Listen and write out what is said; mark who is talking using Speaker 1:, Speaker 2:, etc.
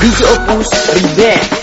Speaker 1: DJ Opus Revenge